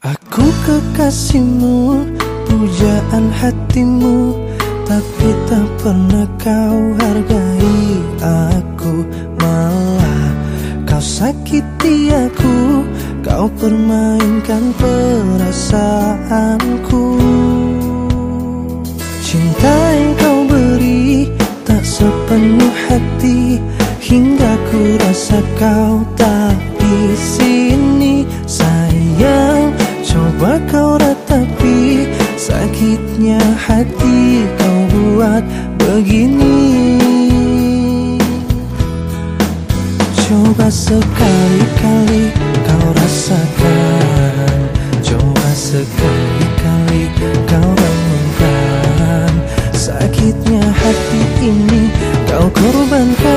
Aku kekasihmu, pujaan hatimu Tapi tak pernah kau hargai. Aku Malah kau sakiti aku Kau permainkan perasaanku. Cinta yang kau beri tak sepenuh hati Hingga ku rasa kau tak sekali-kali kau rasakan. Coba sekali-kali kau renungkan Sakitnya hati ini kau korbankan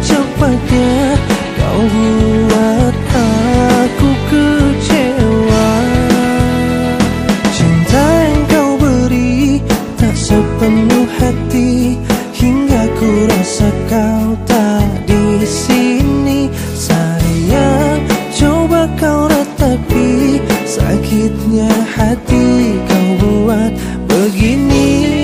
cepatnya kau buat aku kecewa. Cinta yang kau beri tak sepenuh hati. Hingga ku rasa kau tak di sini. Sayang coba kau ratapi. Sakitnya hati kau buat begini.